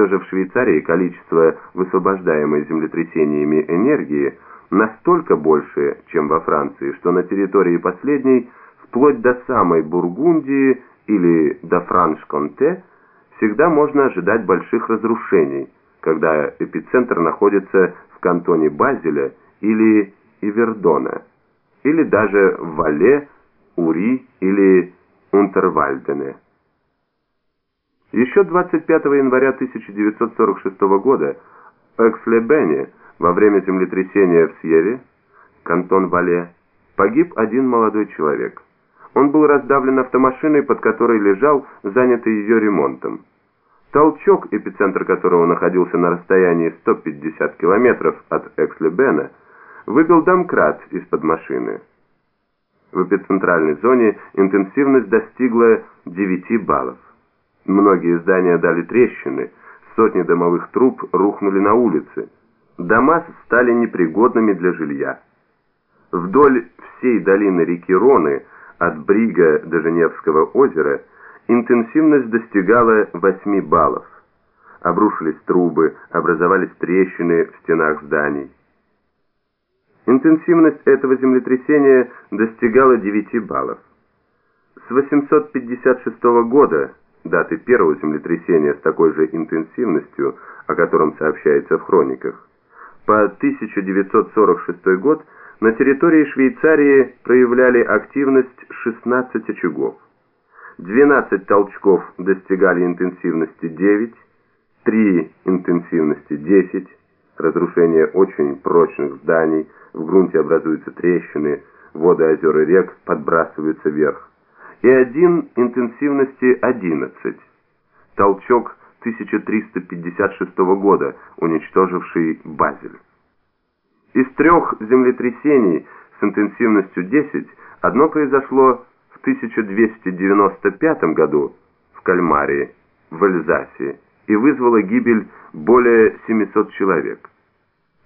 Все же в Швейцарии количество высвобождаемой землетрясениями энергии настолько больше, чем во Франции, что на территории последней, вплоть до самой Бургундии или до Франш-Конте, всегда можно ожидать больших разрушений, когда эпицентр находится в кантоне Базеля или Ивердона, или даже в Вале, Ури или Унтервальдене. Еще 25 января 1946 года в Экслебене во время землетрясения в Сьере, кантон Вале, погиб один молодой человек. Он был раздавлен автомашиной, под которой лежал, занятый ее ремонтом. Толчок, эпицентр которого находился на расстоянии 150 километров от Экслебена, выбил домкрат из-под машины. В эпицентральной зоне интенсивность достигла 9 баллов. Многие здания дали трещины, сотни домовых труб рухнули на улицы. Дома стали непригодными для жилья. Вдоль всей долины реки Роны, от Брига до Женевского озера, интенсивность достигала 8 баллов. Обрушились трубы, образовались трещины в стенах зданий. Интенсивность этого землетрясения достигала 9 баллов. С 856 года даты первого землетрясения с такой же интенсивностью, о котором сообщается в хрониках. По 1946 год на территории Швейцарии проявляли активность 16 очагов. 12 толчков достигали интенсивности 9, 3 интенсивности 10, разрушение очень прочных зданий, в грунте образуются трещины, воды озер и рек подбрасываются вверх и один интенсивности 11. Толчок 1356 года, уничтоживший Базель. Из трех землетрясений с интенсивностью 10 одно произошло в 1295 году в Кальмарии, в Эльзасе, и вызвало гибель более 700 человек.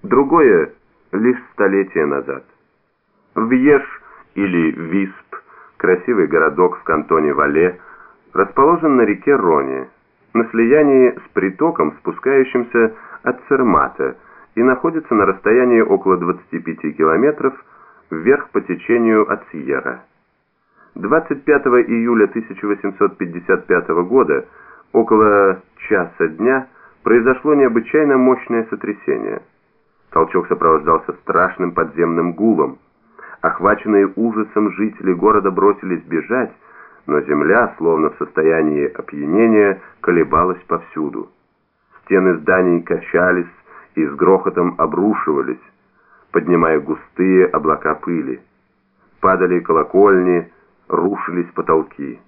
Другое лишь столетия назад. В Еш или Висп красивый городок в кантоне Вале, расположен на реке Роне, на слиянии с притоком, спускающимся от Цермата, и находится на расстоянии около 25 километров вверх по течению от Сьерра. 25 июля 1855 года, около часа дня, произошло необычайно мощное сотрясение. Толчок сопровождался страшным подземным гулом. Охваченные ужасом жители города бросились бежать, но земля, словно в состоянии опьянения, колебалась повсюду. Стены зданий качались и с грохотом обрушивались, поднимая густые облака пыли. Падали колокольни, рушились потолки.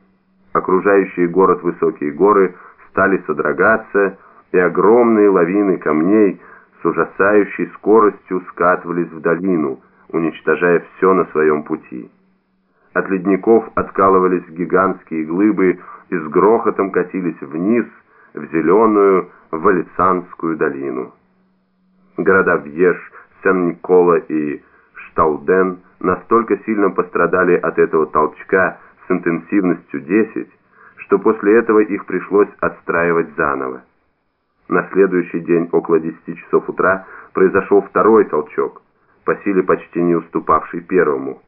Окружающие город высокие горы стали содрогаться, и огромные лавины камней с ужасающей скоростью скатывались в долину, уничтожая все на своем пути. От ледников откалывались гигантские глыбы и с грохотом катились вниз в зеленую Валицанскую долину. Города Вьеш, Сен-Никола и Штауден настолько сильно пострадали от этого толчка с интенсивностью 10, что после этого их пришлось отстраивать заново. На следующий день около 10 часов утра произошел второй толчок по силе почти не уступавший первому.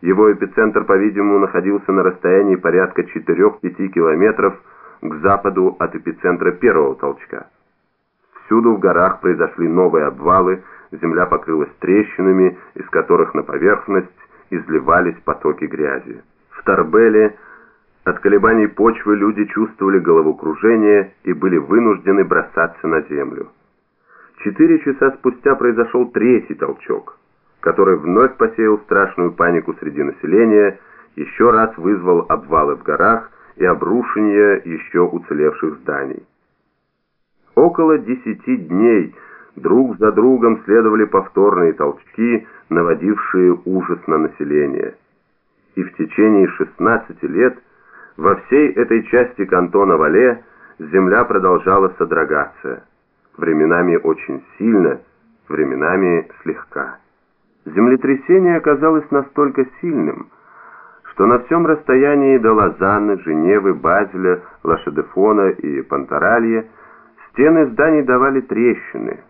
Его эпицентр, по-видимому, находился на расстоянии порядка 4-5 километров к западу от эпицентра первого толчка. Всюду в горах произошли новые обвалы, земля покрылась трещинами, из которых на поверхность изливались потоки грязи. В Тарбеле от колебаний почвы люди чувствовали головокружение и были вынуждены бросаться на землю. Четыре часа спустя произошел третий толчок, который вновь посеял страшную панику среди населения, еще раз вызвал обвалы в горах и обрушение еще уцелевших зданий. Около десяти дней друг за другом следовали повторные толчки, наводившие ужас на население. И в течение 16 лет во всей этой части кантона Вале земля продолжала содрогаться временами очень сильно, временами слегка. Землетрясение оказалось настолько сильным, что на всем расстоянии до Лозанны, Женевы, Базеля, Лашедефона и Пантаралья Стены зданий давали трещины.